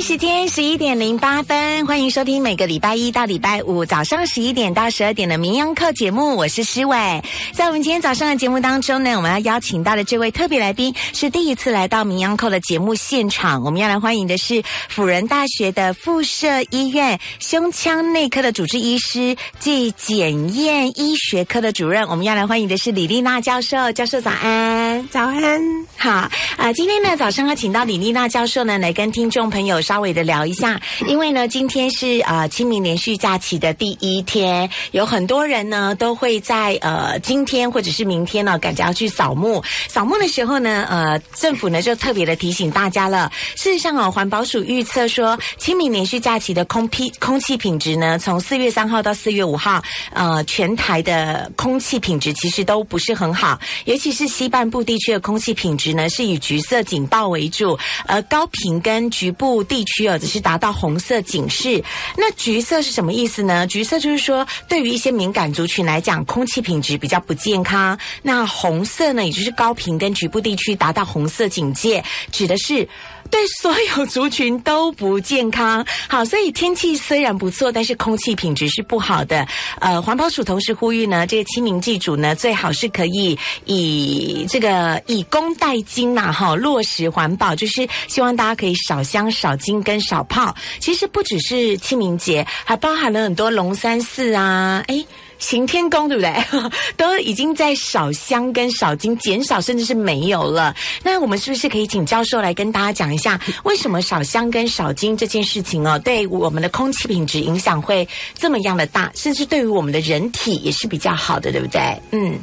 时间十一点零八分，欢迎收听每个礼拜一到礼拜五早上十一点到十二点的《名央课》节目，我是诗伟。在我们今天早上的节目当中呢，我们要邀请到的这位特别来宾是第一次来到《名央课》的节目现场，我们要来欢迎的是辅仁大学的附设医院胸腔内科的主治医师暨检验医学科的主任，我们要来欢迎的是李丽娜教授。教授早安，早安，好啊！今天呢早上要请到李丽娜教授呢来跟听众朋友稍微的聊一下，因为呢今天是呃清明连续假期的第一天，有很多人呢都会在呃今天或者是明天呢赶着要去扫墓。扫墓的时候呢，呃政府呢就特别的提醒大家了。事实上哦，环保署预测说，清明连续假期的空批空气品质呢，从四月三号到四月五号，呃全台的空气品质其实都不是很好。尤其是西半部地区的空气品质呢，是以橘色警报为主，而高频跟局部地区哦，只是达到红色警示。那橘色是什么意思呢？橘色就是说，对于一些敏感族群来讲，空气品质比较不健康。那红色呢，也就是高频跟局部地区达到红色警戒，指的是。对所有族群都不健康。好，所以天气虽然不错，但是空气品质是不好的。呃，环保署同时呼吁呢，这个清明祭祖呢，最好是可以以这个以工代金呐，哈，落实环保，就是希望大家可以少香、少金跟少泡。其实不只是清明节，还包含了很多龙山寺啊，哎。行天宫对不对？都已经在少香跟少金减少，甚至是没有了。那我们是不是可以请教授来跟大家讲一下，为什么少香跟少金这件事情哦，对我们的空气品质影响会这么样的大，甚至对于我们的人体也是比较好的，对不对？嗯，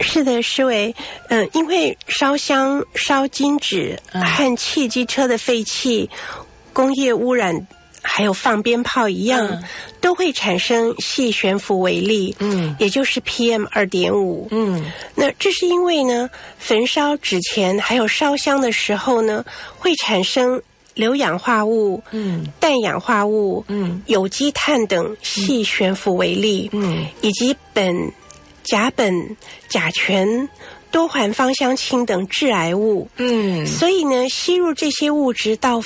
是的，施伟，嗯，因为烧香、烧金纸和汽机车的废气、工业污染。还有放鞭炮一样，都会产生细悬浮微粒，嗯，也就是 PM 二点五，嗯，那这是因为呢，焚烧纸钱还有烧香的时候呢，会产生硫氧化物，嗯，氮氧化物，嗯，有机碳等细悬浮微粒，嗯，以及苯、甲苯、甲醛、多环芳香烃等致癌物，嗯，所以呢，吸入这些物质到。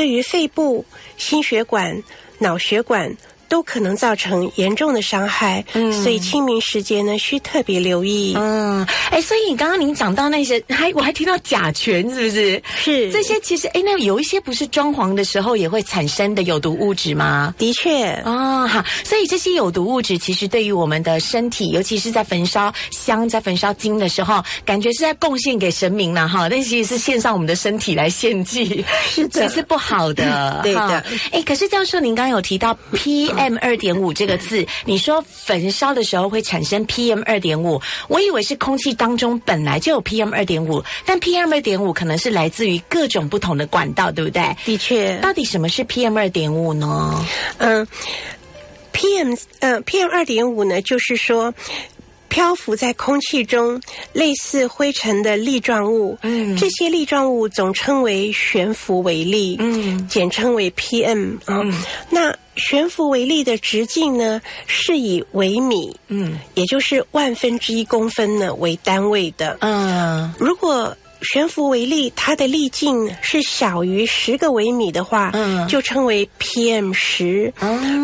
对于肺部、心血管、脑血管。都可能造成严重的伤害，嗯，所以清明时节呢，需特别留意。嗯，哎，所以刚刚您讲到那些，还我还听到甲醛，是不是？是这些其实，哎，那有一些不是装潢的时候也会产生的有毒物质吗？的确，哦，好，所以这些有毒物质其实对于我们的身体，尤其是在焚烧香、在焚烧金的时候，感觉是在贡献给神明了哈，但其实是献上我们的身体来献祭，是的，其实不好的，对的。哎，可是教授，您刚刚有提到 P。M 二点五这个字，你说焚烧的时候会产生 PM 二点五，我以为是空气当中本来就有 PM 二点五，但 PM 二点五可能是来自于各种不同的管道，对不对？的确，到底什么是 PM 二点五呢？嗯，PM 呃 PM 二点五呢，就是说。漂浮在空气中，类似灰尘的粒状物，嗯，这些粒状物总称为悬浮微粒，嗯，简称为 PM 啊。那悬浮微粒的直径呢，是以微米，嗯，也就是万分之一公分呢为单位的。嗯，如果悬浮微粒它的粒径是小于十个微米的话，嗯，就称为 PM 十。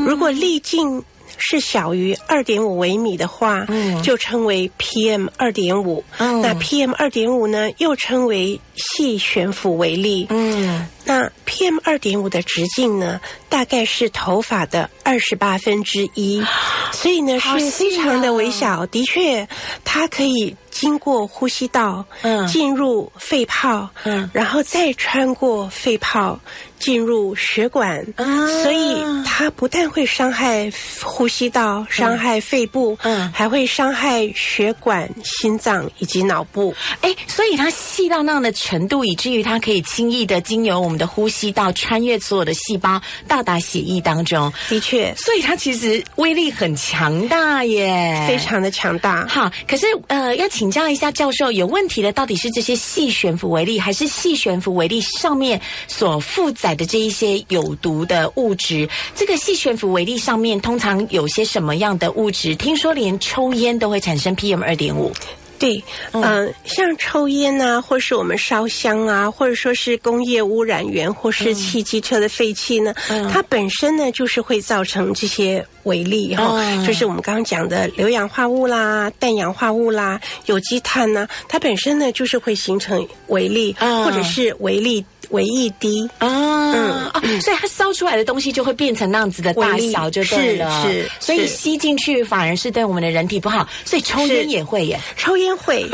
如果粒径是小于二点五微米的话，嗯，就称为 PM 二点五。那 PM 二点五呢，又称为细悬浮微粒。嗯，那 PM 二点五的直径呢，大概是头发的二十八分之一，所以呢是非常的微小。的确，它可以经过呼吸道，嗯，进入肺泡，嗯，然后再穿过肺泡。进入血管，啊所以它不但会伤害呼吸道、伤害肺部，嗯，还会伤害血管、心脏以及脑部。哎，所以它细到那样的程度，以至于它可以轻易的经由我们的呼吸道，穿越所有的细胞，到达血液当中。的确，所以它其实威力很强大耶，非常的强大。好，可是呃，要请教一下教授，有问题的到底是这些细悬浮微粒，还是细悬浮微粒上面所负载？的这一些有毒的物质，这个细悬浮微粒上面通常有些什么样的物质？听说连抽烟都会产生 PM 二点五。对，嗯，像抽烟啊，或是我们烧香啊，或者说是工业污染源，或是汽机车的废气呢，它本身呢就是会造成这些微粒哈，就是我们刚刚讲的硫氧化物啦、氮氧化物啦、有机碳呢，它本身呢就是会形成微粒，或者是微粒。微粒滴啊，嗯，所以它烧出来的东西就会变成那样子的大小，就对了。是，所以吸进去反而是对我们的人体不好。所以抽烟也会耶，抽烟会。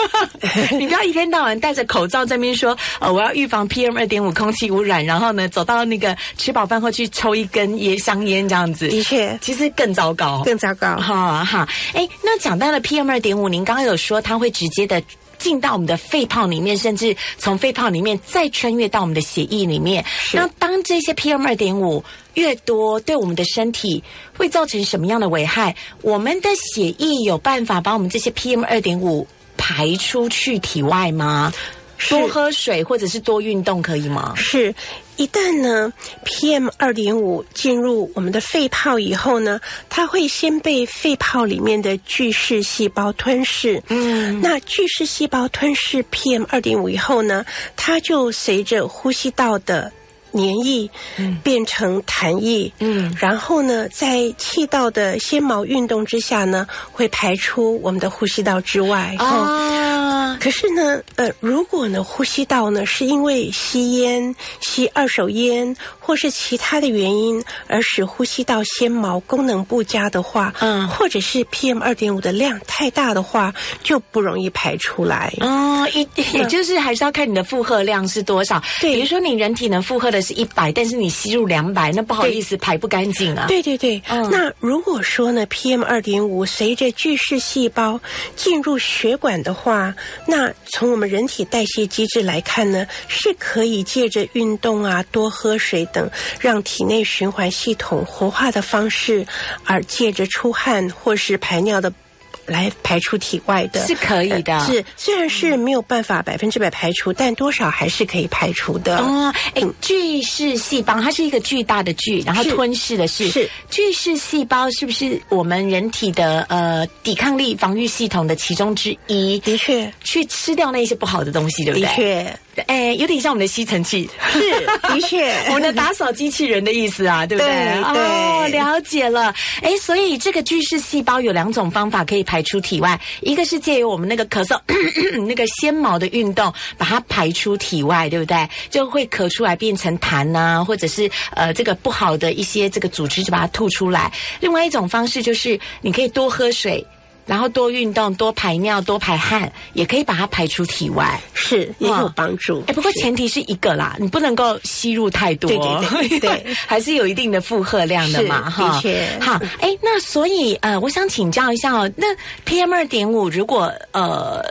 你不要一天到晚戴着口罩在那边说，呃，我要预防 PM 二点五空气污染，然后呢，走到那个吃饱饭后去抽一根烟香烟这样子。的确，其实更糟糕，更糟糕。哈哈，哎，那讲到了 PM 二点五，您刚刚有说它会直接的。进到我们的肺泡里面，甚至从肺泡里面再穿越到我们的血液里面。那当这些 PM 二点五越多，对我们的身体会造成什么样的危害？我们的血液有办法把我们这些 PM 二点五排出去体外吗？多喝水或者是多运动可以吗？是。一旦呢，PM 二点五进入我们的肺泡以后呢，它会先被肺泡里面的巨噬细胞吞噬。嗯，那巨噬细胞吞噬 PM 二点五以后呢，它就随着呼吸道的黏液变成痰液。嗯，然后呢，在气道的纤毛运动之下呢，会排出我们的呼吸道之外。啊，可是呢，呃，如果呢，呼吸道呢是因为吸烟、吸二手烟或是其他的原因而使呼吸道纤毛功能不佳的话，嗯，或者是 PM 二点五的量太大的话，就不容易排出来。哦，一也就是还是要看你的负荷量是多少。对，比如说你人体能负荷的是一百，但是你吸入两百，那不好意思排不干净啊。对对对，那如果说呢，PM 二点五随着巨噬细胞进入血管的话，那从我们人体代谢机制来看呢，是可以借着运动啊、多喝水等，让体内循环系统活化的方式，而借着出汗或是排尿的。来排出体外的，是可以的。是，虽然是没有办法百分之百排除，但多少还是可以排除的。哦，哎，巨噬细胞，它是一个巨大的巨，然后吞噬的是是巨噬细胞，是不是我们人体的呃抵抗力防御系统的其中之一？的确，去吃掉那些不好的东西，对不对？的确。哎，有点像我们的吸尘器，是的确，我们的打扫机器人的意思啊，对不对？哦，了解了。哎，所以这个巨噬细胞有两种方法可以排出体外，一个是借由我们那个咳嗽 那个纤毛的运动把它排出体外，对不对？就会咳出来变成痰啊，或者是呃这个不好的一些这个组织就把它吐出来。另外一种方式就是你可以多喝水。然后多运动，多排尿，多排汗，也可以把它排出体外，是也有帮助。哎，不过前提是一个啦，你不能够吸入太多，对对对，还是有一定的负荷量的嘛，哈。的确，好，哎，那所以呃，我想请教一下哦，那 PM 二点五如果呃。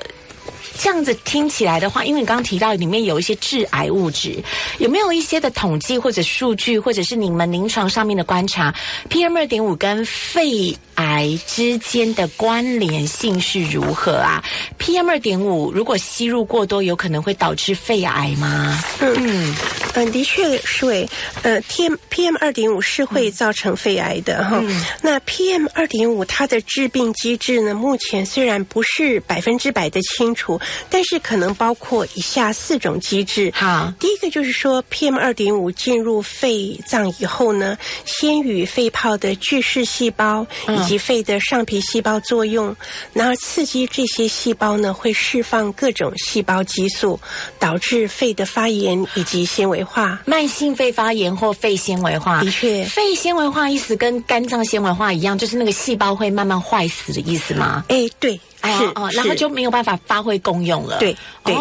这样子听起来的话，因为你刚刚提到里面有一些致癌物质，有没有一些的统计或者数据，或者是你们临床上面的观察，PM 二点五跟肺癌之间的关联性是如何啊？PM 二点五如果吸入过多，有可能会导致肺癌吗？嗯嗯，的确是会，呃，PM PM 二点五是会造成肺癌的哈。那 PM 二点五它的致病机制呢，目前虽然不是百分之百的清楚。但是可能包括以下四种机制。好，第一个就是说，PM 二点五进入肺脏以后呢，先与肺泡的巨噬细胞以及肺的上皮细胞作用，然后刺激这些细胞呢，会释放各种细胞激素，导致肺的发炎以及纤维化。慢性肺发炎或肺纤维化，的确，肺纤维化意思跟肝脏纤维化一样，就是那个细胞会慢慢坏死的意思吗？哎，对。是哦，然后就没有办法发挥功用了。对对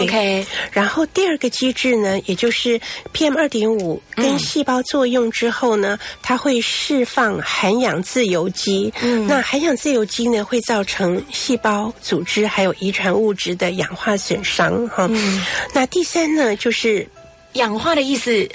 ，OK。然后第二个机制呢，也就是 PM 二点五跟细胞作用之后呢，它会释放含氧自由基。嗯，那含氧自由基呢，会造成细胞组织还有遗传物质的氧化损伤。哈，那第三呢，就是氧化的意思。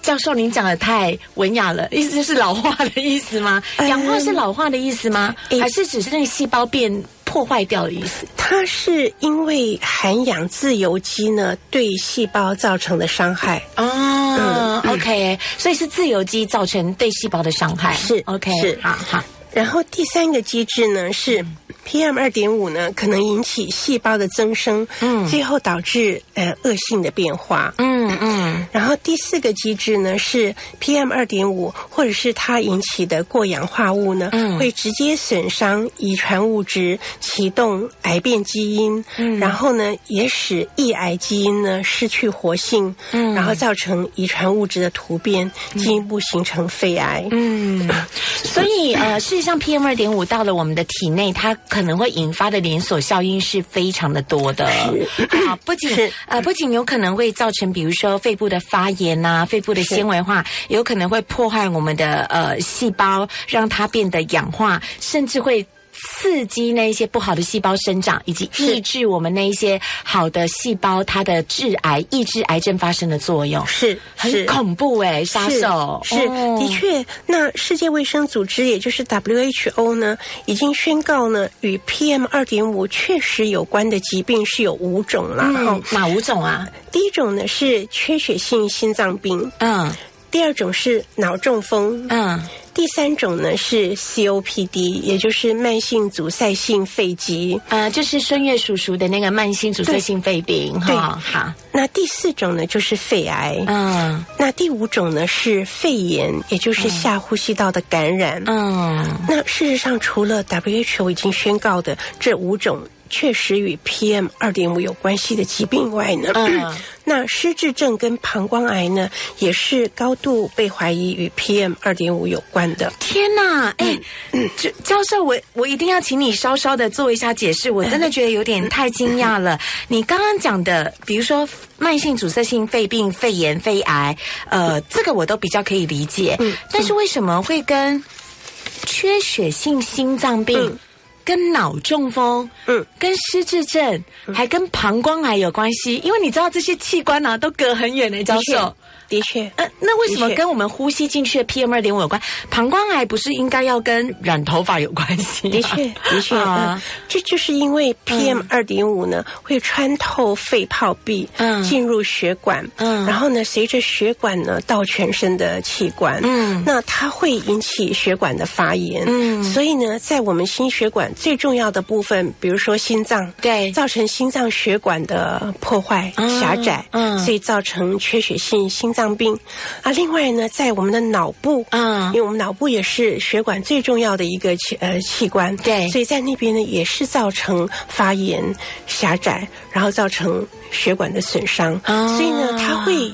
教授，您讲的太文雅了，意思就是老化的意思吗？氧化是老化的意思吗？还是只是那个细胞变破坏掉的意思？它是因为含氧自由基呢对细胞造成的伤害哦。OK，所以是自由基造成对细胞的伤害。是 OK，是好好。然后第三个机制呢是 PM 二点五呢，可能引起细胞的增生，嗯，最后导致呃恶性的变化，嗯嗯。然后第四个机制呢是 PM 二点五，或者是它引起的过氧化物呢，嗯。会直接损伤遗传物质，启动癌变基因，嗯。然后呢也使抑癌基因呢失去活性，嗯。然后造成遗传物质的突变，进一步形成肺癌。嗯，所以呃，事实上，PM 二点五到了我们的体内，它可能会引发的连锁效应是非常的多的。啊，不仅呃，不仅有可能会造成，比如说肺部的发炎呐、肺部的纤维化，有可能会破坏我们的呃细胞，让它变得氧化，甚至会。刺激那一些不好的细胞生长，以及抑制我们那一些好的细胞它的致癌、抑制癌症发生的作用，是很是。恐怖哎、杀手。是哦。的确。那世界卫生组织也就是 WHO 呢，已经宣告呢，与 PM 二点五确实有关的疾病是有五种了。哈、嗯，哪五种啊？第一种呢是缺血性心脏病，嗯第二种是脑中风，嗯。第三种呢是 COPD，也就是慢性阻塞性肺疾。呃，就是孙悦叔叔的那个慢性阻塞性肺病对。哈，好，那第四种呢就是肺癌。嗯。那第五种呢是肺炎，也就是下呼吸道的感染。嗯。那事实上，除了 WHO 已经宣告的这五种确实与 PM 二点五有关系的疾病外呢，嗯 那失智症跟膀胱癌呢，也是高度被怀疑与 PM 二点五有关的。天哪，哎、教教授，我我一定要请你稍稍的做一下解释，我真的觉得有点太惊讶了。你刚刚讲的，比如说慢性阻塞性肺病、肺炎、肺癌，呃，这个我都比较可以理解，嗯但是为什么会跟缺血性心脏病？嗯跟脑中风，嗯，跟失智症，还跟膀胱癌有关系，因为你知道这些器官呢、都隔很远的，教授。的确，呃，那为什么跟我们呼吸进去的 PM 二点五有关？膀胱癌不是应该要跟染头发有关系？吗？的确，的确，啊。嗯，这就是因为 PM 二点五呢会穿透肺泡壁，嗯。进入血管，嗯。然后呢，随着血管呢到全身的器官，嗯。那它会引起血管的发炎，嗯。所以呢，在我们心血管最重要的部分，比如说心脏，对。造成心脏血管的破坏、嗯狭窄，嗯。所以造成缺血性心脏病。啊，另外呢，在我们的脑部，嗯因为我们脑部也是血管最重要的一个器呃器官，对所以在那边呢也是造成发炎、狭窄，然后造成血管的损伤，哦所以呢，它会。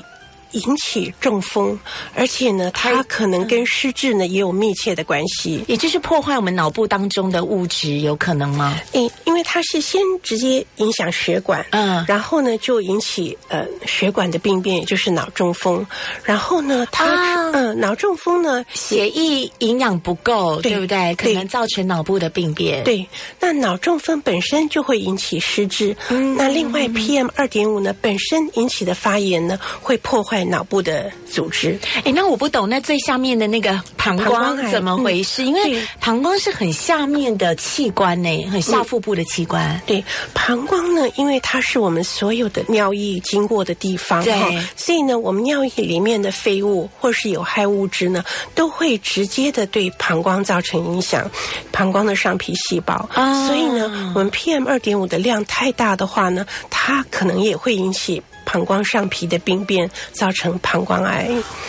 引起中风，而且呢，它可能跟失智呢也有密切的关系。也就是破坏我们脑部当中的物质，有可能吗？诶，因为它是先直接影响血管，嗯然后呢就引起呃血管的病变，也就是脑中风。然后呢，它啊嗯、脑中风呢血液营养不够，对对不对？可能造成脑部的病变。，对，那脑中风本身就会引起失智。嗯那另外 PM 二点五呢，本身引起的发炎呢，会破坏脑部的组织。哎，那我不懂，那最下面的那个膀膀胱怎么回事？因为膀胱是很下面的器官呢，很下腹部的器官。对，膀胱呢，因为它是我们所有的尿液经过的地方，对哈所以呢，我们尿液里面的废物或是有害物质呢，都会直接的对膀胱造成影响，膀胱的上皮细胞。啊所以呢，我们 PM 二点五的量太大的话呢，它可能也会引起。膀胱上皮的病变，造成膀胱癌。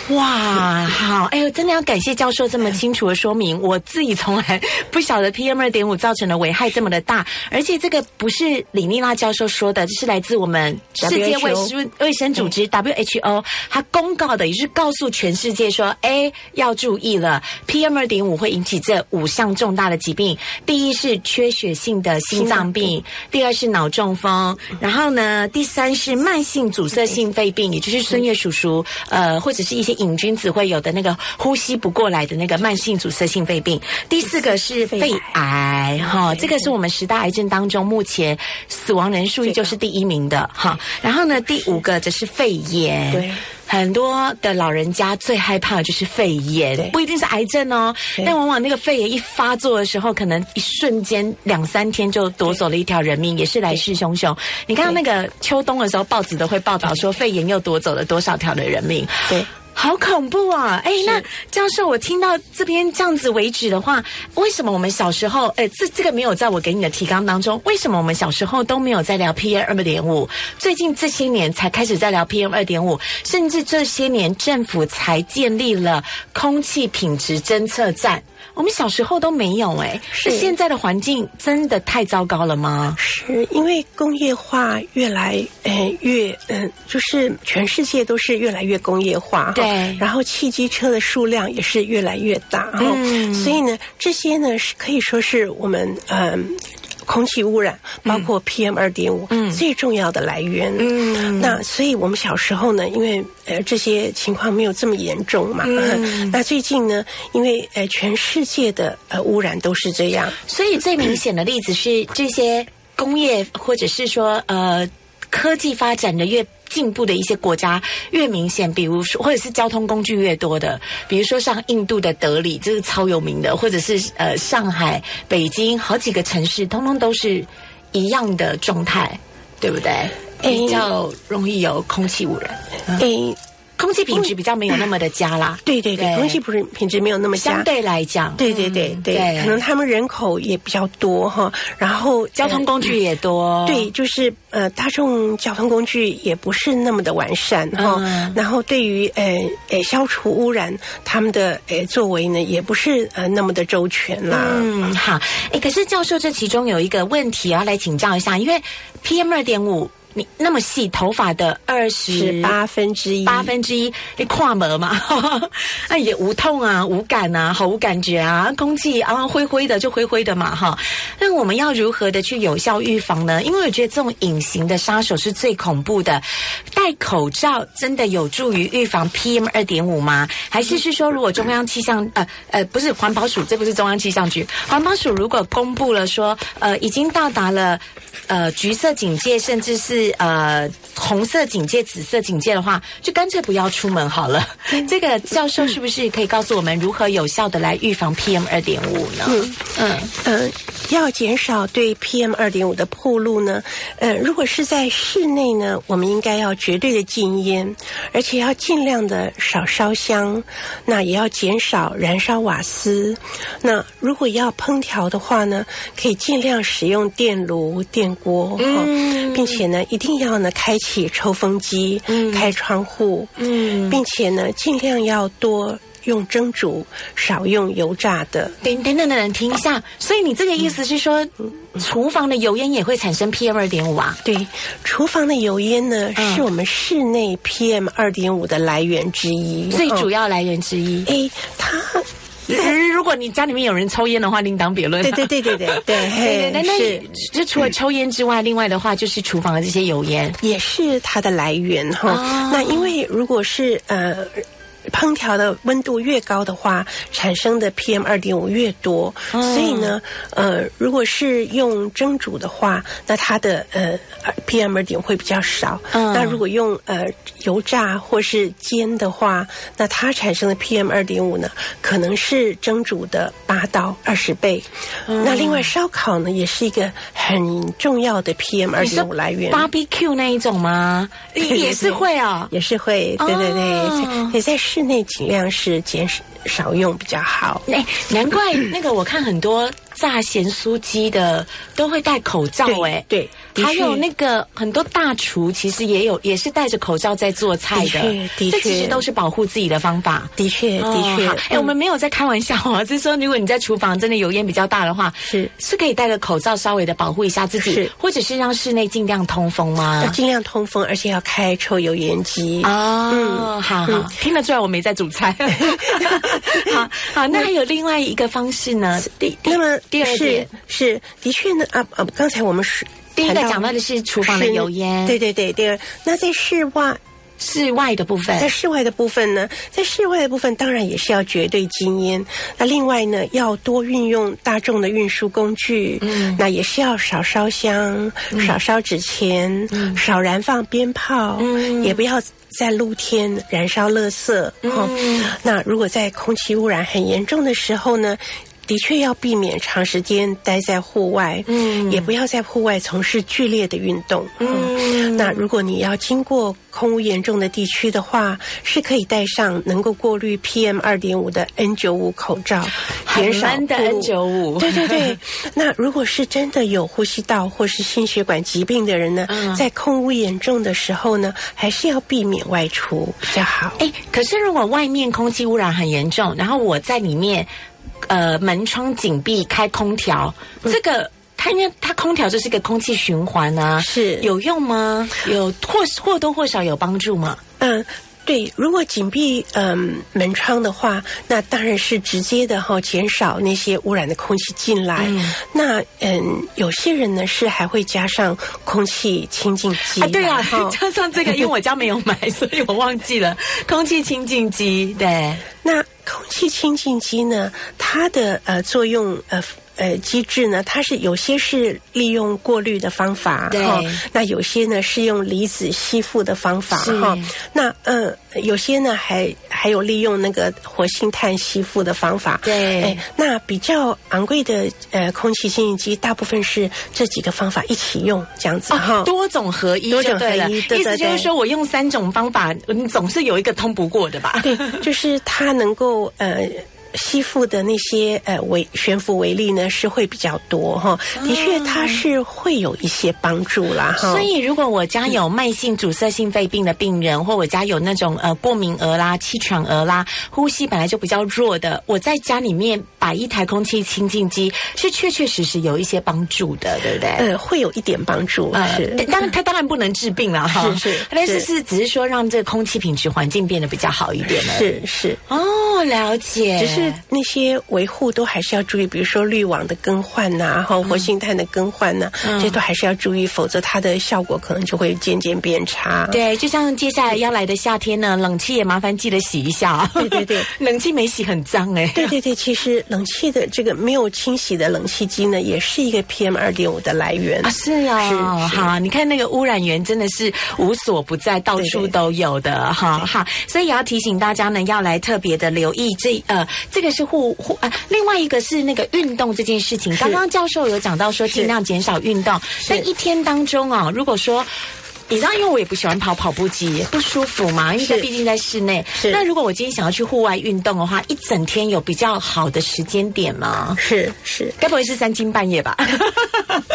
哇，好，哎呦，真的要感谢教授这么清楚的说明。我自己从来不晓得 PM 二点五造成的危害这么的大，而且这个不是李丽娜教授说的，这是来自我们世界卫生卫生组织 WHO，他公告的，也是告诉全世界说，哎，要注意了，PM 二点五会引起这五项重大的疾病。第一是缺血性的心脏病，第二是脑中风，然后呢，第三是慢性阻塞性肺病，也就是孙悦叔叔呃或者是一些瘾君子会有的那个呼吸不过来的那个慢性阻塞性肺病。第四个是肺癌，哈，这个是我们十大癌症当中目前死亡人数依旧是第一名的哈。然后呢，第五个则是肺炎。对。很多的老人家最害怕的就是肺炎，不一定是癌症哦，但往往那个肺炎一发作的时候，可能一瞬间两三天就夺走了一条人命，也是来势汹汹。你看到那个秋冬的时候，报纸都会报道说肺炎又夺走了多少条的人命。对。好恐怖啊！哎，那教授，我听到这边这样子为止的话，为什么我们小时候，哎，这这个没有在我给你的提纲当中？为什么我们小时候都没有在聊 PM 二点五？最近这些年才开始在聊 PM 二点五，甚至这些年政府才建立了空气品质侦测站。我们小时候都没有哎，是现在的环境真的太糟糕了吗？是因为工业化越来呃越嗯，就是全世界都是越来越工业化，对，然后汽机车的数量也是越来越大，嗯，所以呢，这些呢是可以说是我们嗯。空气污染包括 PM 二点五，最重要的来源。嗯，那所以我们小时候呢，因为呃这些情况没有这么严重嘛。嗯，那最近呢，因为呃全世界的呃污染都是这样，所以最明显的例子是这些工业或者是说呃科技发展的越。进步的一些国家越明显，比如说或者是交通工具越多的，比如说像印度的德里，这是超有名的，或者是呃上海、北京好几个城市，通通都是一样的状态，对不对？比较容易有空气污染。诶。空气品质比较没有那么的佳啦，对对对，空气不是品质没有那么佳，相对来讲，对对对对，可能他们人口也比较多哈，然后交通工具也多，对，就是呃大众交通工具也不是那么的完善哈，然后对于呃呃消除污染，他们的呃作为呢也不是呃那么的周全啦。嗯，好，哎，可是教授这其中有一个问题要来请教一下，因为 PM 二点五。你那么细，头发的二十八分之一，八分之一，你跨膜嘛？那 也无痛啊，无感啊，毫无感觉啊，空气啊灰灰的就灰灰的嘛，哈。那我们要如何的去有效预防呢？因为我觉得这种隐形的杀手是最恐怖的。戴口罩真的有助于预防 PM 二点五吗？还是是说，如果中央气象呃呃不是环保署，这不是中央气象局，环保署如果公布了说呃已经到达了呃橘色警戒，甚至是呃，红色警戒、紫色警戒的话，就干脆不要出门好了。这个教授是不是可以告诉我们如何有效的来预防 PM 二点五呢？嗯嗯呃，要减少对 PM 二点五的暴露呢？呃，如果是在室内呢，我们应该要绝对的禁烟，而且要尽量的少烧香，那也要减少燃烧瓦斯。那如果要烹调的话呢，可以尽量使用电炉、电锅，嗯，并且呢。一定要呢，开启抽风机，开窗户，嗯，并且呢，尽量要多用蒸煮，少用油炸的。等等等等，停一下。所以你这个意思是说，厨房的油烟也会产生 PM 二点五啊？对，厨房的油烟呢，是我们室内 PM 二点五的来源之一，最主要来源之一。哎，它。如果你家里面有人抽烟的话，另当别论。对对对对对对，那是就除了抽烟之外，另外的话就是厨房的这些油烟也是它的来源哈。那因为如果是呃。烹调的温度越高的话，产生的 PM 二点五越多。所以呢，呃，如果是用蒸煮的话，那它的呃 PM 二点会比较少。那如果用呃油炸或是煎的话，那它产生的 PM 二点五呢，可能是蒸煮的八到二十倍。那另外烧烤呢，也是一个很重要的 PM 二点五来源。Barbecue 那一种吗？也是会哦，也是会。对对对，也在。室内尽量是减少用比较好。哎，难怪那个我看很多。炸咸酥鸡的都会戴口罩哎，对，还有那个很多大厨其实也有，也是戴着口罩在做菜的，的确，这其实都是保护自己的方法。的确，的确，哎，我们没有在开玩笑哦，是说如果你在厨房真的油烟比较大的话，是是可以戴个口罩稍微的保护一下自己，或者是让室内尽量通风吗？要尽量通风，而且要开抽油烟机哦。嗯，好好，听得出来我没在煮菜。好好，那还有另外一个方式呢？第那么。第二是是的确呢啊啊！刚才我们是第一个讲到的是厨房的油烟，对对对。第二，那在室外室外的部分，在室外的部分呢，在室外的部分当然也是要绝对禁烟。那另外呢，要多运用大众的运输工具，嗯，那也是要少烧香，少烧纸钱，少燃放鞭炮，嗯，也不要在露天燃烧垃圾。嗯，那如果在空气污染很严重的时候呢？的确要避免长时间待在户外，嗯，也不要在户外从事剧烈的运动，嗯。那如果你要经过空污严重的地区的话，是可以戴上能够过滤 PM 二点五的 N 九五口罩，减少的 N 九五。对对对。那如果是真的有呼吸道或是心血管疾病的人呢，在空污严重的时候呢，还是要避免外出比较好。哎，可是如果外面空气污染很严重，然后我在里面。呃，门窗紧闭，开空调，这个它因为它空调就是一个空气循环啊，是有用吗？有或或多或少有帮助吗？嗯。对，如果紧闭嗯门窗的话，那当然是直接的哈，减少那些污染的空气进来。那嗯，有些人呢是还会加上空气清净机啊，对啊，加上这个，因为我家没有买，所以我忘记了 空气清净机。对，那空气清净机呢，它的呃作用呃。呃，机制呢，它是有些是利用过滤的方法，哈，那有些呢是用离子吸附的方法，哈，那呃，有些呢还还有利用那个活性炭吸附的方法，对，那比较昂贵的呃空气清新机，大部分是这几个方法一起用，这样子哈，多种合一，多种合一，意思就是说我用三种方法，你总是有一个通不过的吧？对，就是它能够呃。吸附的那些呃微悬浮微粒呢是会比较多哈，的确它是会有一些帮助啦哈。所以如果我家有慢性阻塞性肺病的病人，或我家有那种呃过敏儿啦、气喘儿啦，呼吸本来就比较弱的，我在家里面摆一台空气清净机，是确确实实有一些帮助的，对不对？呃，会有一点帮助，是。当然，它当然不能治病了哈，是是，但是是只是说让这个空气品质环境变得比较好一点了，是是。哦，了解，只是。那些维护都还是要注意，比如说滤网的更换呐，哈，活性炭的更换呐，这些都还是要注意，否则它的效果可能就会渐渐变差。对，就像接下来要来的夏天呢，冷气也麻烦记得洗一下啊。对对对，冷气没洗很脏哎。对对对，其实冷气的这个没有清洗的冷气机呢，也是一个 PM 二点五的来源啊。是啊，是好，你看那个污染源真的是无所不在，到处都有的哈。好，所以也要提醒大家呢，要来特别的留意这呃，这个是护。护啊，另外一个是那个运动这件事情。刚刚教授有讲到说，尽量减少运动。但一天当中啊，如果说你知道，因为我也不喜欢跑跑步机，不舒服嘛，因为毕竟在室内。那如果我今天想要去户外运动的话，一整天有比较好的时间点吗？是是，该不会是三更半夜吧？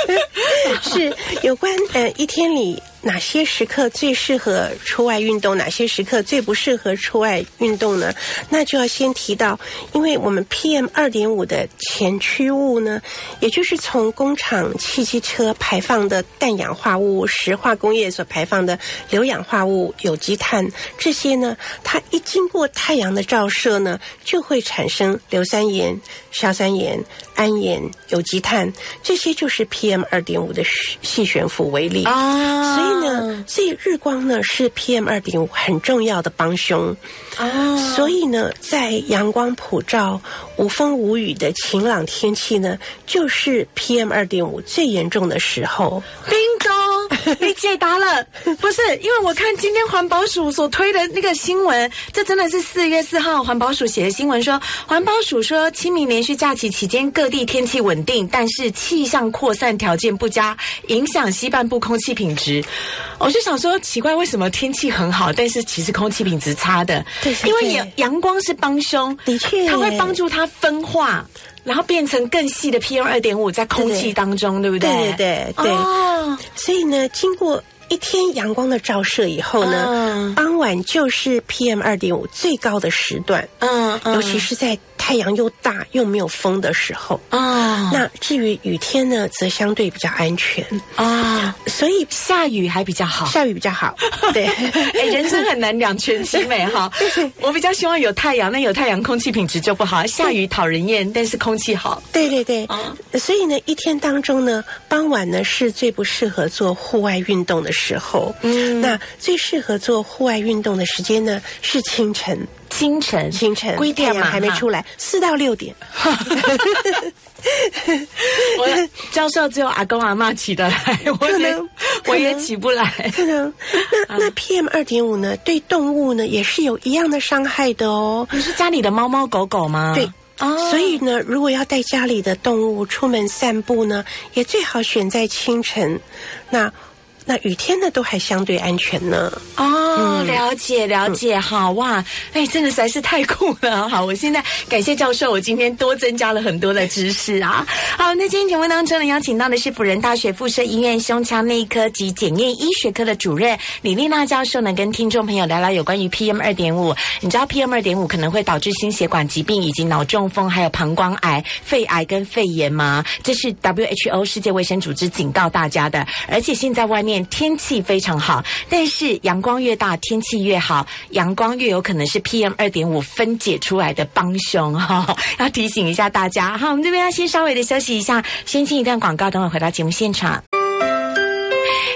是有关呃一天里。哪些时刻最适合出外运动？哪些时刻最不适合出外运动呢？那就要先提到，因为我们 PM 二点五的前驱物呢，也就是从工厂汽机车排放的氮氧化物、石化工业所排放的硫氧化物、有机碳这些呢，它一经过太阳的照射呢，就会产生硫酸盐、硝酸盐。氨盐、有机碳，这些就是 PM 二点五的细悬浮微粒啊。所以呢，这日光呢是 PM 二点五很重要的帮凶啊。所以呢，在阳光普照、无风无雨的晴朗天气呢，就是 PM 二点五最严重的时候。你解答了。不是，因为我看今天环保署所推的那个新闻，这真的是四月四号环保署写的新闻，说环保署说清明连续假期期间各地天气稳定，但是气象扩散条件不佳，影响西半部空气品质。我就想说，奇怪，为什么天气很好，但是其实空气品质差的？对，因为阳阳光是帮凶，的确，它会帮助它分化，然后变成更细的 PM 二点五在空气当中，对不对？对对对。哦，所以呢，经过一天阳光的照射以后呢，傍晚就是 PM 二点五最高的时段。嗯，尤其是在。太阳又大又没有风的时候啊，那至于雨天呢，则相对比较安全啊，所以下雨还比较好，下雨比较好。对，哎，人生很难两全其美哈。我比较希望有太阳，那有太阳空气品质就不好；下雨讨人厌，但是空气好。对对对，所以呢，一天当中呢，傍晚呢是最不适合做户外运动的时候。嗯，那最适合做户外运动的时间呢是清晨。清晨，清晨，太阳还没出来，四到六点。我教授只有阿公阿妈起得来，我也我也起不来。可能那 那 PM 二点五呢？对动物呢也是有一样的伤害的哦。你是家里的猫猫狗狗吗？对。所以呢，如果要带家里的动物出门散步呢，也最好选在清晨。那。那雨天呢，都还相对安全呢。哦，了解了解，好哇，哎，真的实在是太酷了。好，我现在感谢教授，我今天多增加了很多的知识啊。好，那今天节目当中呢，邀请到的是辅仁大学附设医院胸腔内科及检验医学科的主任李丽娜教授呢，跟听众朋友聊聊有关于 PM 二点五。你知道 PM 二点五可能会导致心血管疾病以及脑中风，还有膀胱癌、肺癌跟肺炎吗？这是 WHO 世界卫生组织警告大家的。而且现在外面。天气非常好，但是阳光越大，天气越好，阳光越有可能是 PM 二点五分解出来的帮凶哈。要提醒一下大家，哈，我们这边要先稍微的休息一下，先进一段广告，等会回到节目现场。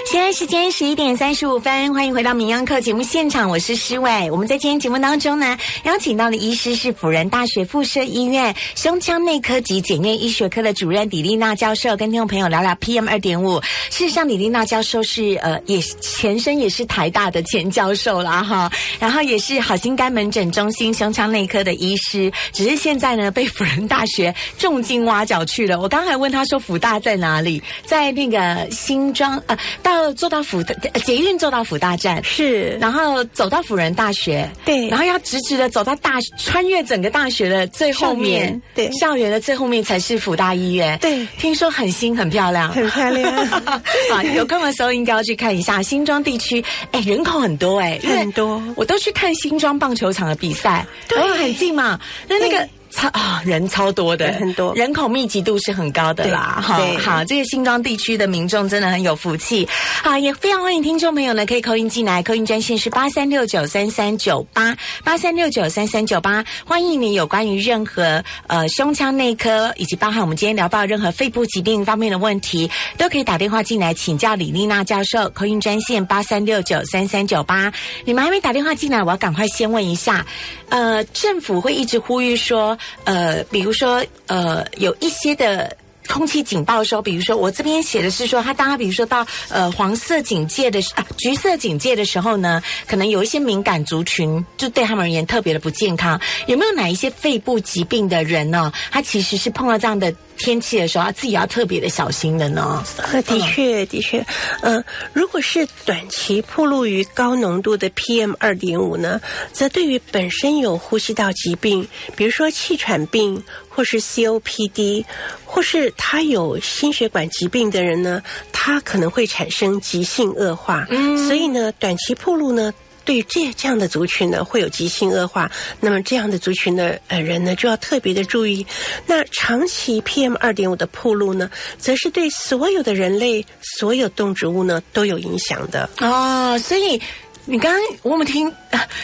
现在时间十一点三十五分，欢迎回到《名央课》节目现场，我是施伟。我们在今天节目当中呢，邀请到的医师是辅仁大学附设医院胸腔内科及检验医学科的主任李丽娜教授，跟听众朋友聊聊 PM 二点五。事实上，李丽娜教授是呃，也前身也是台大的前教授啦，哈，然后也是好心肝门诊中心胸腔内科的医师，只是现在呢被辅仁大学重金挖角去了。我刚才问他说，辅大在哪里？在那个新庄呃大。坐到辅大捷运坐到辅大站。是，然后走到辅仁大学。对，然后要直直的走到大穿越整个大学的最后面。对，校园的最后面才是辅大医院。对，听说很新很漂亮。很漂亮。啊，有空的时候应该要去看一下新庄地区，哎，人口很多哎，很多，我都去看新庄棒球场的比赛，然后很近嘛，那那个。超 啊，人超多的，很多，人口密集度是很高的啦。好，好，这个新庄地区的民众真的很有福气。好，也非常欢迎听众朋友呢，可以扣音进来，扣音专线是八三六九三三九八八三六九三三九八。欢迎你有关于任何呃胸腔内科以及包含我们今天聊到任何肺部疾病方面的问题，都可以打电话进来请教李丽娜教授。扣音专线八三六九三三九八。你们还没打电话进来，我要赶快先问一下，呃，政府会一直呼吁说。呃，比如说，呃，有一些的空气警报的时候，比如说我这边写的是说，他当他比如说到呃黄色警戒的啊橘色警戒的时候呢，可能有一些敏感族群，就对他们而言特别的不健康。有没有哪一些肺部疾病的人呢？他其实是碰到这样的。天气的时候，他自己要特别的小心的呢。的确，的确，嗯，如果是短期暴露于高浓度的 PM 二点五呢，则对于本身有呼吸道疾病，比如说气喘病，或是 COPD，或是他有心血管疾病的人呢，他可能会产生急性恶化。嗯，所以呢，短期暴露呢。对这这样的族群呢，会有急性恶化。那么这样的族群的呃人呢，就要特别的注意。那长期 PM 二点五的铺路呢，则是对所有的人类、所有动植物呢都有影响的。哦，所以。你刚刚我们听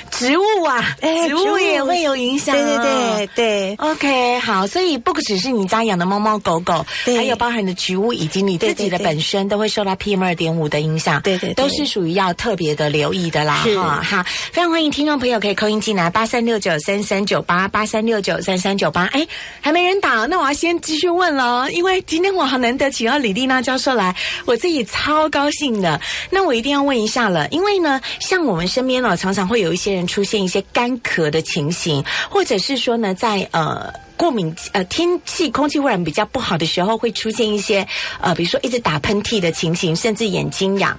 植物啊，植物也会有影响。对对对对，OK，好，所以不只是你家养的猫猫狗狗，还有包含的植物以及你自己的本身都会受到 PM 二点五的影响。对对，都是属于要特别的留意的啦。哈，好，非常欢迎听众朋友可以扣音进来八三六九三三九八八三六九三三九八。哎，还没人打，那我要先继续问了，因为今天我好难得请到李丽娜教授来，我自己超高兴的。那我一定要问一下了，因为呢。像我们身边呢，常常会有一些人出现一些干咳的情形，或者是说呢，在呃过敏呃天气空气污染比较不好的时候，会出现一些呃，比如说一直打喷嚏的情形，甚至眼睛痒，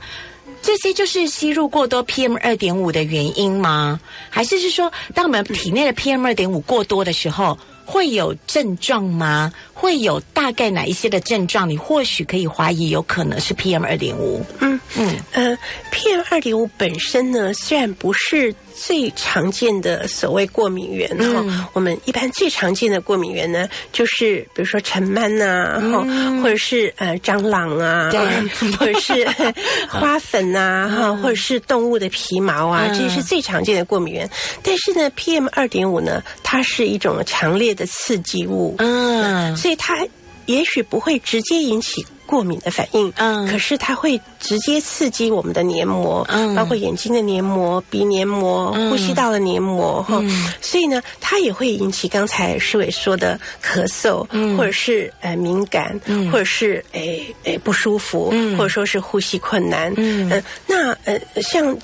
这些就是吸入过多 PM 二点五的原因吗？还是是说，当我们体内的 PM 二点五过多的时候？会有症状吗？会有大概哪一些的症状？你或许可以怀疑有可能是 PM 二点五。嗯嗯呃，PM 二点五本身呢，虽然不是。最常见的所谓过敏源哈，我们一般最常见的过敏源呢，就是比如说尘螨呐，哈，或者是呃蟑螂啊，或者是 花粉呐，哈，或者是动物的皮毛啊，这是最常见的过敏源。但是呢，PM 二点五呢，它是一种强烈的刺激物，嗯，所以它也许不会直接引起。过敏的反应，嗯，可是它会直接刺激我们的黏膜，嗯，包括眼睛的黏膜、鼻黏膜、呼吸道的黏膜，哈，所以呢，它也会引起刚才施伟说的咳嗽，嗯，或者是呃敏感，嗯，或者是诶诶不舒服，嗯，或者说是呼吸困难，嗯，那呃像。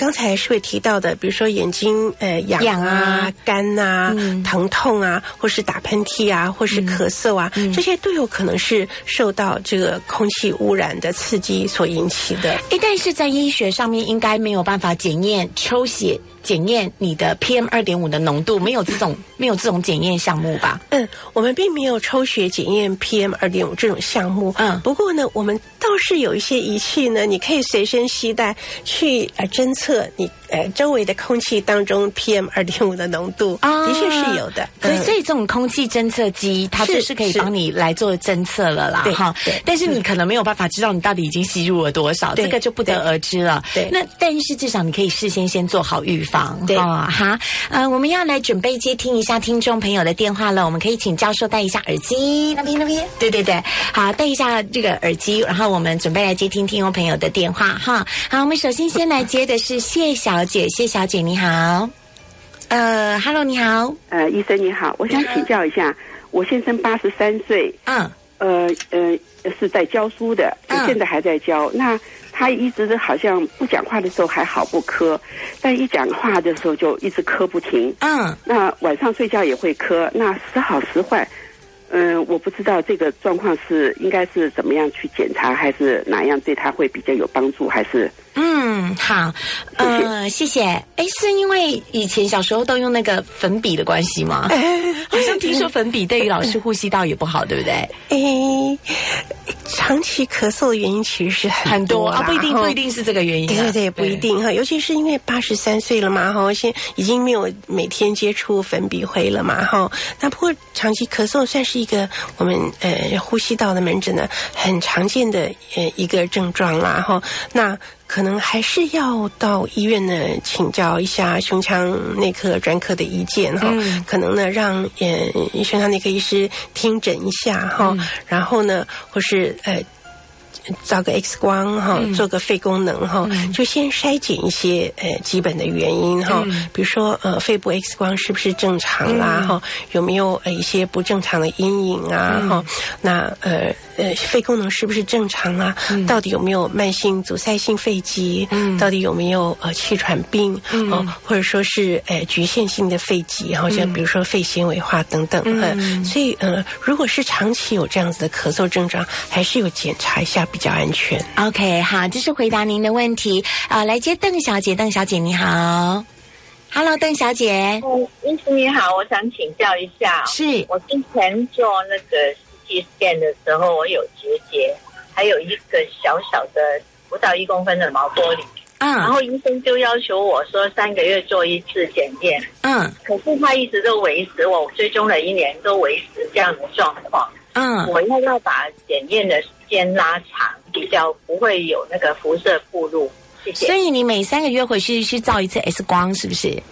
刚才是会提到的，比如说眼睛呃痒痒啊。啊、干啊、嗯。疼痛啊，或是打喷嚏啊，或是咳嗽啊，嗯。这些都有可能是受到这个空气污染的刺激所引起的。哎，但是在医学上面应该没有办法检验抽血检验你的 PM 二点五的浓度，没有这种 没有这种检验项目吧？嗯，我们并没有抽血检验 PM 二点五这种项目。嗯不过呢，我们倒是有一些仪器呢，你可以随身携带去呃侦测你呃周围的空气当中 PM 二点五的浓度。啊的确是有的。所以，嗯所以这种空气侦测机，它就是可以帮你来做侦测了啦，对哈对。但是你可能没有办法知道你到底已经吸入了多少，对这个就不得而知了。对那但是至少你可以事先先做好预防，对啊哈。呃，我们要来准备接听一下听众朋友的电话了，我们可以请教授戴一下耳机，那边那边，对对对，好，戴一下这个耳机，然后我们准备来接听听众朋友的电话哈。好，我们首先先来接的是谢小姐，谢小姐你好。呃，Hello，你好，呃，医生你好，我想请教一下，我先生八十三岁，嗯呃呃是在教书的，嗯现在还在教。那他一直好像不讲话的时候还好不咳，但一讲话的时候就一直咳不停。嗯。那晚上睡觉也会咳，那时好时坏。嗯、我不知道这个状况是应该是怎么样去检查，还是哪样对他会比较有帮助，还是嗯，好，呃，谢谢。哎，是因为以前小时候都用那个粉笔的关系吗？好像听说粉笔对于老师呼吸道也不好，对不对？哎，长期咳嗽的原因其实是很很多啊，不一定，不一定是这个原因啊。对对对，不一定哈，尤其是因为八十三岁了嘛哈，现已经没有每天接触粉笔灰了嘛哈。那不过长期咳嗽算是一个我们呃呼吸道的门诊呢很常见的呃一个症状啦哈。那可能还是要到医院呢请教一下胸腔内科专科的意见哈，嗯可能呢让呃胸腔内科医师听诊一下哈，然后呢或是呃。照个 X 光哈，做个肺功能哈，就先筛检一些呃基本的原因哈，比如说呃肺部 X 光是不是正常啦哈，有没有呃一些不正常的阴影啊哈，那呃呃肺功能是不是正常啊？到底有没有慢性阻塞性肺疾？到底有没有呃气喘病？哦，或者说是呃局限性的肺疾哈，像比如说肺纤维化等等。呃所以呃如果是长期有这样子的咳嗽症状，还是有检查一下比较安全。OK，好，这是回答您的问题。啊、来接邓小姐，邓小姐你好，Hello，邓小姐，嗯，医师你好，我想请教一下，是。我之前做那个 CT scan 的时候，我有结节，还有一个小小的不到一公分的毛玻璃，嗯。然嗯后医生就要求我说三个月做一次检验，嗯。可是他一直都维持我追踪了一年都维持这样的状况，嗯，我要不要把检验的时间拉长，比较不会有那个辐射暴露？谢谢所。以你每三个月回去去照一次 X 光，是不是？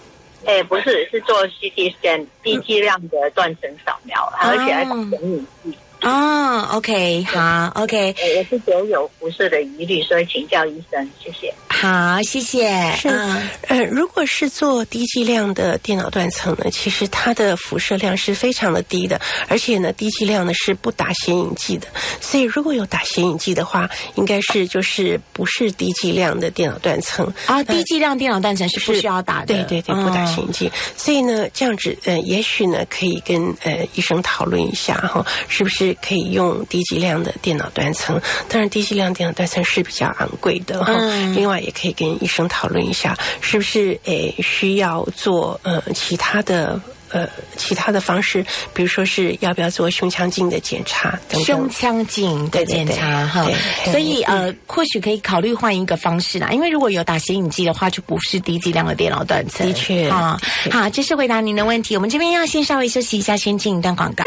哎，不是，是做 CT scan 低剂量的断层扫描，而且还打显影剂。哦，OK，好，OK，呃我是觉得有辐射的疑虑，所以请教医生，谢谢。好，谢谢。是嗯呃，如果是做低剂量的电脑断层呢，其实它的辐射量是非常的低的，而且呢，低剂量呢是不打显影剂的。所以如果有打显影剂的话，应该是就是不是低剂量的电脑断层。啊，低剂量电脑断层是不需要打的，对对对，不打显嗯影剂。所以呢，这样子呃，也许呢可以跟呃医生讨论一下哈，是不是可以用低剂量的电脑断层？当然，低剂量电脑断层是比较昂贵的哈。嗯另外，也可以跟医生讨论一下，是不是诶需要做呃其他的。呃，其他的方式，比如说是要不要做胸腔镜的检查等等胸。腔镜的检查哈，所以呃，或许可以考虑换一个方式啦。因为如果有打显影剂的话，就不是低剂量的电脑断层。的确啊的，确好，这是回答您的问题。我们这边要先稍微休息一下，先进一段广告。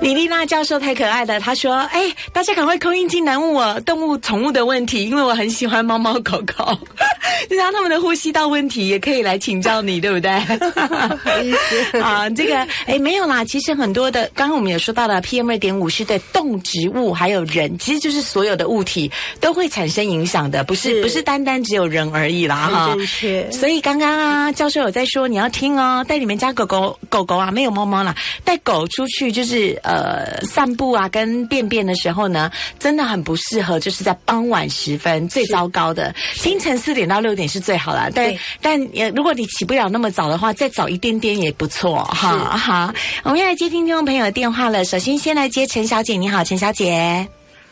李丽娜教授太可爱了，她说：“哎，大家赶快扣音进来问我动物宠物的问题，因为我很喜欢猫猫狗狗。”让他们的呼吸道问题也可以来请教你，对不对？啊，这个哎没有啦，其实很多的，刚刚我们有说到了 PM 二点五是对动植物还有人，其实就是所有的物体都会产生影响的，不是不是单单只有人而已啦哈。所以刚刚啊，教授有在说你要听哦，带你们家狗狗狗狗啊，没有猫猫啦，带狗出去就是呃散步啊，跟便便的时候呢，真的很不适合，就是在傍晚时分最糟糕的，清晨四点到六点是最好了。但但呃，如果你起不了那么早的话，再早一点点也不错哈。好，我们要来接听听众朋友的电话了。首先先来接陈小姐，你好，陈小姐。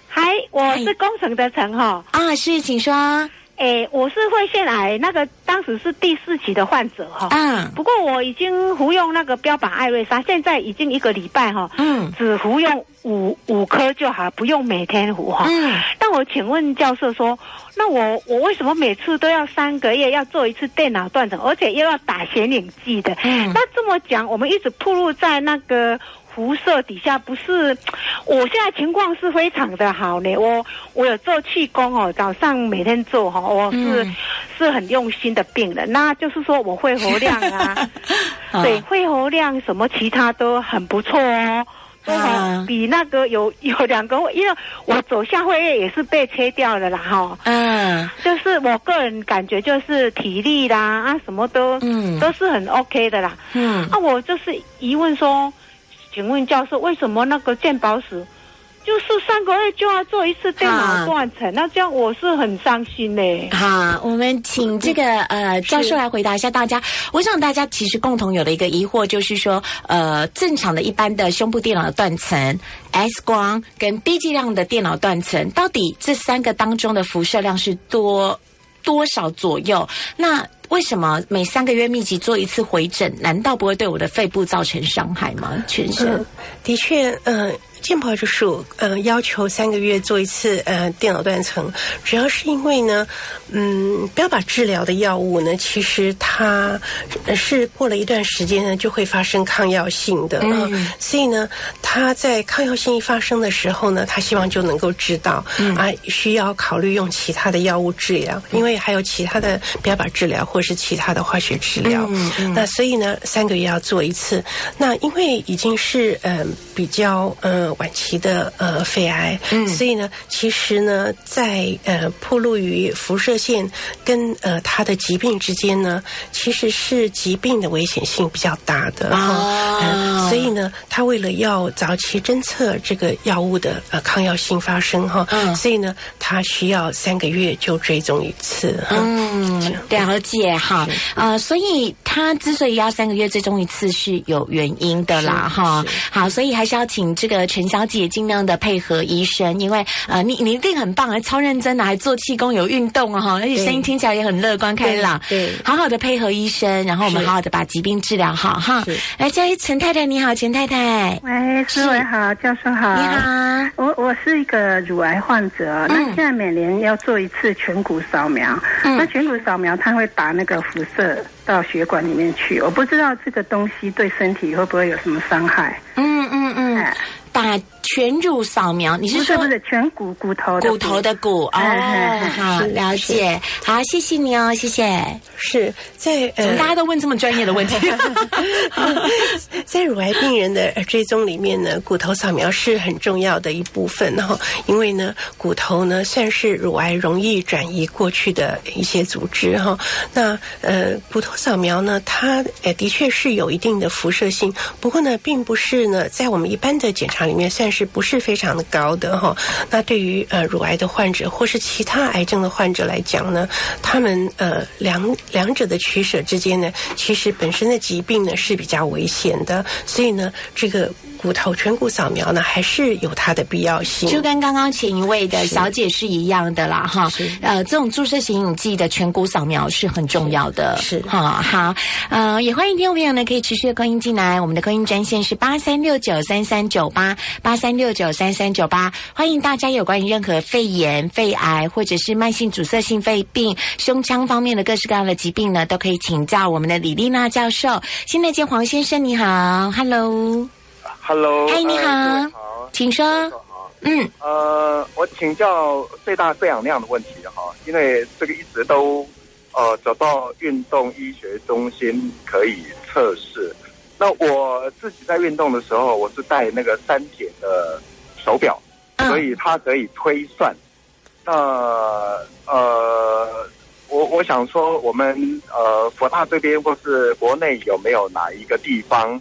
嗨，我是工程的陈哈。啊，是，请说。诶，我是肺腺癌，那个当时是第四期的患者哈。嗯。不过我已经服用那个标靶艾瑞莎，现在已经一个礼拜哈。嗯。只服用五五颗就好，不用每天服哈。嗯。那我请问教授说，那我我为什么每次都要三个月要做一次电脑断层，而且又要打显影剂的？嗯。那这么讲，我们一直暴露在那个。辐射底下不是，我现在情况是非常的好呢。我我有做气功哦，早上每天做哈，我是是很用心的病人。那就是说我肺活量啊，对肺活量什么其他都很不错哦，都比那个有有两个，因为我左下肺叶也是被切掉了啦哈。嗯，就是我个人感觉就是体力啦啊什么都嗯都是很 OK 的啦。嗯，啊我就是疑问说。请问教授，为什么那个健保史就是三个月就要做一次电脑断层？那这样我是很伤心呢。好，我们请这个呃教授来回答一下大家。我想大家其实共同有的一个疑惑就是说，呃，正常的一般的胸部电脑断层、X 光跟低剂量的电脑断层，到底这三个当中的辐射量是多多少左右？那为什么每三个月密集做一次回诊？难道不会对我的肺部造成伤害吗？全身的确，呃。健保就是呃要求三个月做一次呃电脑断层，主要是因为呢，嗯，标靶治疗的药物呢，其实它是过了一段时间呢就会发生抗药性的，嗯，所以呢，它在抗药性一发生的时候呢，他希望就能够知道，啊，需要考虑用其他的药物治疗，因为还有其他的标靶治疗或是其他的化学治疗，那所以呢，三个月要做一次，那因为已经是嗯比较嗯。晚期的呃肺癌，嗯，所以呢，其实呢，在呃暴露于辐射线跟呃他的疾病之间呢，其实是疾病的危险性比较大的哦，所以呢，他为了要早期侦测这个药物的呃抗药性发生哈，嗯，所以呢，他需要三个月就追踪一次，嗯，了解哈，呃，所以他之所以要三个月追踪一次是有原因的啦哈，好，所以还是要请这个陈。小姐尽量的配合医生，因为呃，你你一定很棒，还超认真的，还做气功有运动啊哈，而且声音听起来也很乐观开朗。对，好好的配合医生，然后我们好好的把疾病治疗好哈。来，这位陈太太你好，陈太太。喂，思维好，教授好。你好，我我是一个乳癌患者，那现在每年要做一次全骨扫描，那全骨扫描它会打那个辐射到血管里面去，我不知道这个东西对身体会不会有什么伤害。嗯嗯嗯。把全乳扫描，你是说不是全骨骨头的骨头的骨？哦，好了解，好，谢谢你哦，谢谢。是在怎么大家都问这么专业的问题？在乳癌病人的追踪里面呢，骨头扫描是很重要的一部分哈，因为呢，骨头呢算是乳癌容易转移过去的一些组织哈。那呃，骨头扫描呢，它呃的确是有一定的辐射性，不过呢，并不是呢，在我们一般的检查。里面算是不是非常的高的哈？那对于呃乳癌的患者或是其他癌症的患者来讲呢，他们呃两两者的取舍之间呢，其实本身的疾病呢是比较危险的，所以呢这个。骨头全骨扫描呢，还是有它的必要性，就跟刚刚前一位的小姐是一样的啦，哈。呃，这种注射型影剂的全骨扫描是很重要的，是哈。好，呃，也欢迎听众朋友呢可以持续的扣音进来，我们的扣音专线是八三六九三三九八八三六九三三九八，欢迎大家有关于任何肺炎、肺癌或者是慢性阻塞性肺病、胸腔方面的各式各样的疾病呢，都可以请教我们的李丽娜教授。现在接黄先生，你好，Hello。Hello，嗨，你好，好，请说。嗯，呃，我请教最大摄氧量的问题哈，因为这个一直都呃走到运动医学中心可以测试。那我自己在运动的时候，我是戴那个三铁的手表，所以它可以推算。那呃，我我想说，我们呃佛大这边或是国内有没有哪一个地方，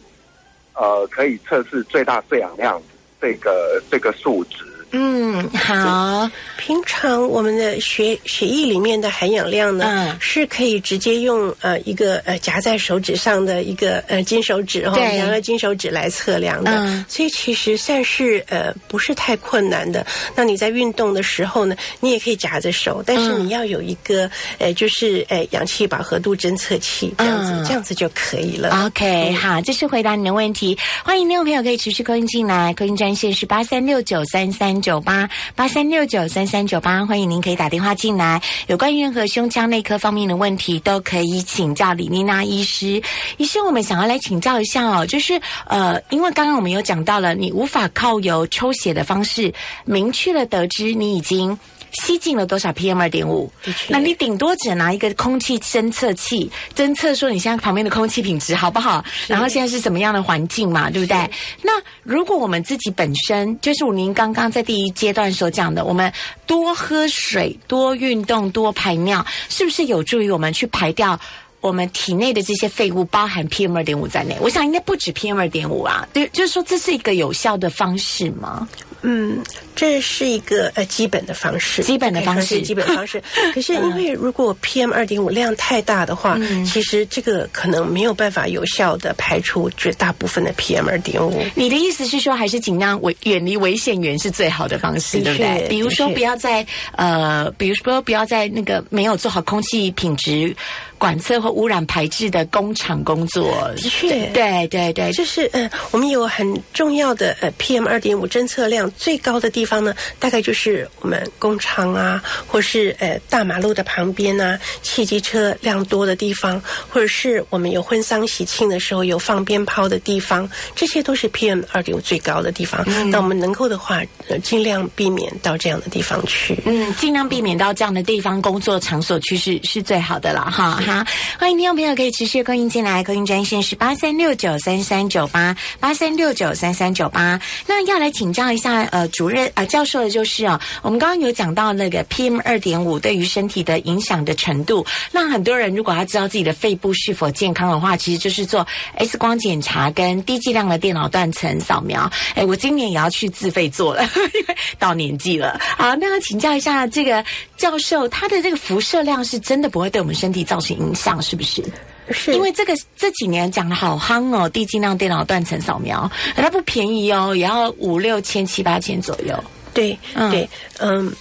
呃，可以测试最大摄氧量这个这个数值？嗯，好。平常我们的血血液里面的含氧量呢，是可以直接用呃一个呃夹在手指上的一个呃金手指哈，两个金手指来测量的。所以其实算是呃不是太困难的。那你在运动的时候呢，你也可以夹着手，但是你要有一个呃就是呃氧气饱和度侦测器这样子，这样子就可以了。OK，好，这是回答你的问题。欢迎听众朋友可以持续扣音进来，扣音专线是八三六九三三。九八八三六九三三九八，欢迎您可以打电话进来。有关于任何胸腔内科方面的问题，都可以请教李丽娜医师。医师，我们想要来请教一下哦，就是呃，因为刚刚我们有讲到了，你无法靠由抽血的方式明确的得知你已经。吸进了多少 PM 二点五？那你顶多只拿一个空气侦测器侦测说你现在旁边的空气品质好不好？然后现在是什么样的环境嘛？对不对？那如果我们自己本身就是您刚刚在第一阶段所讲的，我们多喝水、多运动、多排尿，是不是有助于我们去排掉我们体内的这些废物，包含 PM 二点五在内？我想应该不止 PM 二点五啊，对，就是说这是一个有效的方式吗？嗯，这是一个呃基本的方式，基本的方式，基本方式。可是因为如果 PM 二点五量太大的话，其实这个可能没有办法有效的排除绝大部分的 PM 二点五。你的意思是说，还是尽量危远离危险源是最好的方式，对不对？比如说，不要在呃，比如说不要在那个没有做好空气品质。管测或污染排制的工厂工作，的确，对对对，就是呃，我们有很重要的呃 PM 二点五侦测量最高的地方呢，大概就是我们工厂啊，或是呃大马路的旁边啊，汽机车量多的地方，或者是我们有婚丧喜庆的时候有放鞭炮的地方，这些都是 PM 二点五最高的地方。那我们能够的话，呃，尽量避免到这样的地方去。嗯，尽量避免到这样的地方工作场所去是是最好的了哈。好，欢迎听众朋友可以持续扣音进来，扣音专线是八三六九三三九八八三六九三三九八。那要来请教一下，呃，主任啊，教授的就是哦，我们刚刚有讲到那个 PM 二点五对于身体的影响的程度。那很多人如果要知道自己的肺部是否健康的话，其实就是做 X 光检查跟低剂量的电脑断层扫描。哎，我今年也要去自费做了，因为到年纪了。好，那要请教一下这个教授，他的这个辐射量是真的不会对我们身体造成？影响是不是？是因为这个这几年讲的好夯哦，低剂量电脑断层扫描，它不便宜哦，也要五六千七八千左右。对，对，嗯。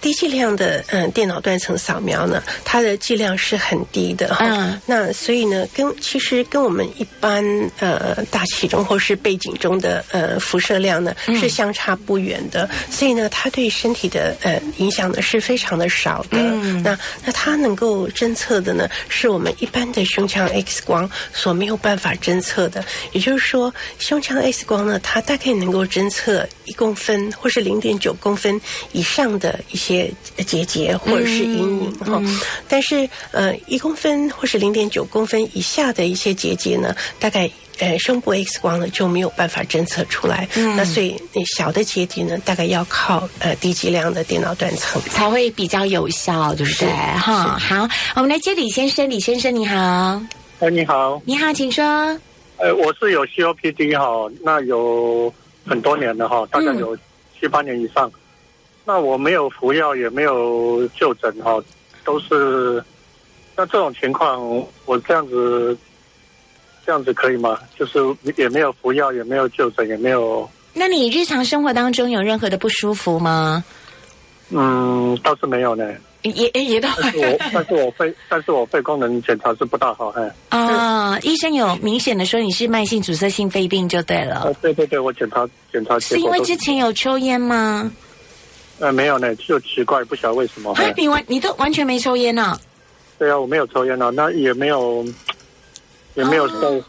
低剂量的嗯电脑断层扫描呢，它的剂量是很低的哈。那所以呢，跟其实跟我们一般呃大气中或是背景中的呃辐射量呢是相差不远的。所以呢，它对身体的呃影响呢是非常的少的。嗯那那它能够侦测的呢，是我们一般的胸腔 X 光所没有办法侦测的。也就是说，胸腔 X 光呢，它大概能够侦测一公分或是零点九公分以上的一些。些结节或者是阴影哈，但是呃一公分或是零点九公分以下的一些结节呢，大概呃胸部 X 光呢就没有办法侦测出来。那所以那小的结节呢，大概要靠呃低剂量的电脑断层才会比较有效，对不对？哈，好，我们来接李先生，李先生你好。哎，你好，你好，请说。呃，我是有 COPD 哈，那有很多年了哈，大概有七八年以上。那我没有服药，也没有就诊哈，都是那这种情况，我这样子这样子可以吗？就是也没有服药，也没有就诊，也没有。那你日常生活当中有任何的不舒服吗？嗯，倒是没有呢。也也倒。但是我但是我肺但是我肺功能检查是不大好哎。啊，医生有明显的说你是慢性阻塞性肺病就对了。对对对，我检查检查是因为之前有抽烟吗？呃，没有呢，就奇怪，不晓得为什么。你完，你都完全没抽烟呢？对啊，我没有抽烟啊，那也没有，也没有抽。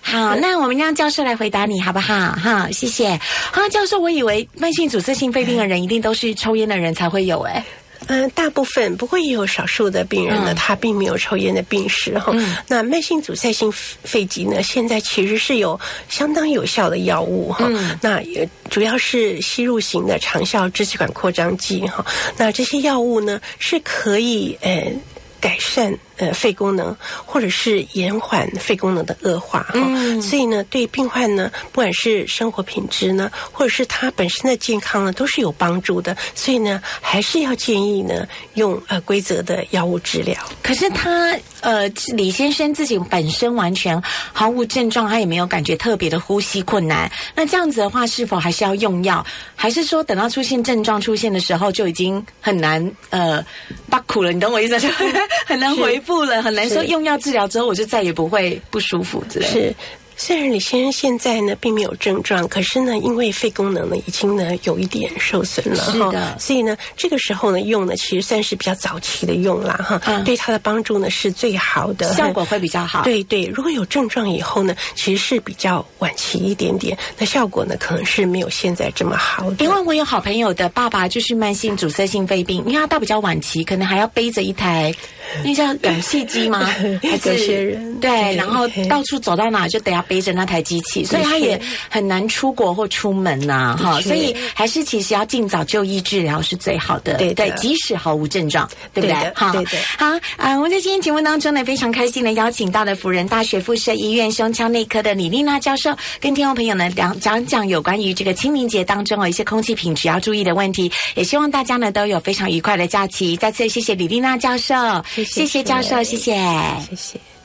好，那我们让教授来回答你好不好？哈，谢谢。哈，教授，我以为慢性阻塞性肺病的人一定都是抽烟的人才会有，哎。嗯，大部分不过也有少数的病人呢，他并没有抽烟的病史哈。那慢性阻塞性肺疾呢，现在其实是有相当有效的药物哈。那也主要是吸入型的长效支气管扩张剂哈。那这些药物呢，是可以呃改善。呃，肺功能或者是延缓肺功能的恶化哈，所以呢，对病患呢，不管是生活品质呢，或者是他本身的健康呢，都是有帮助的。所以呢，还是要建议呢，用呃规则的药物治疗。可是他呃，李先生自己本身完全毫无症状，他也没有感觉特别的呼吸困难。那这样子的话，是否还是要用药？还是说等到出现症状出现的时候，就已经很难呃，把苦了？你懂我意思？很难回。复了很难说，用药治疗之后我就再也不会不舒服之类。是。虽然李先生现在呢并没有症状，可是呢，因为肺功能呢已经呢有一点受损了哈，所以呢，这个时候呢用呢其实算是比较早期的用啦哈，对他的帮助呢是最好的，效果会比较好。对对，如果有症状以后呢，其实是比较晚期一点点，那效果呢可能是没有现在这么好。因为我有好朋友的爸爸就是慢性阻塞性肺病，因为他到比较晚期，可能还要背着一台那叫 氧气机吗？还是对，然后到处走到哪就得要。背着那台机器，所以他也很难出国或出门呐，哈，所以还是其实要尽早就医治疗是最好的，对对，即使毫无症状，对不对？好，好啊！我们在今天节目当中呢，非常开心的邀请到了辅仁大学附设医院胸腔内科的李丽娜教授，跟听众朋友呢讲讲讲有关于这个清明节当中有一些空气品质要注意的问题，也希望大家呢都有非常愉快的假期。再次谢谢李丽娜教授，谢谢教授，谢谢，谢谢。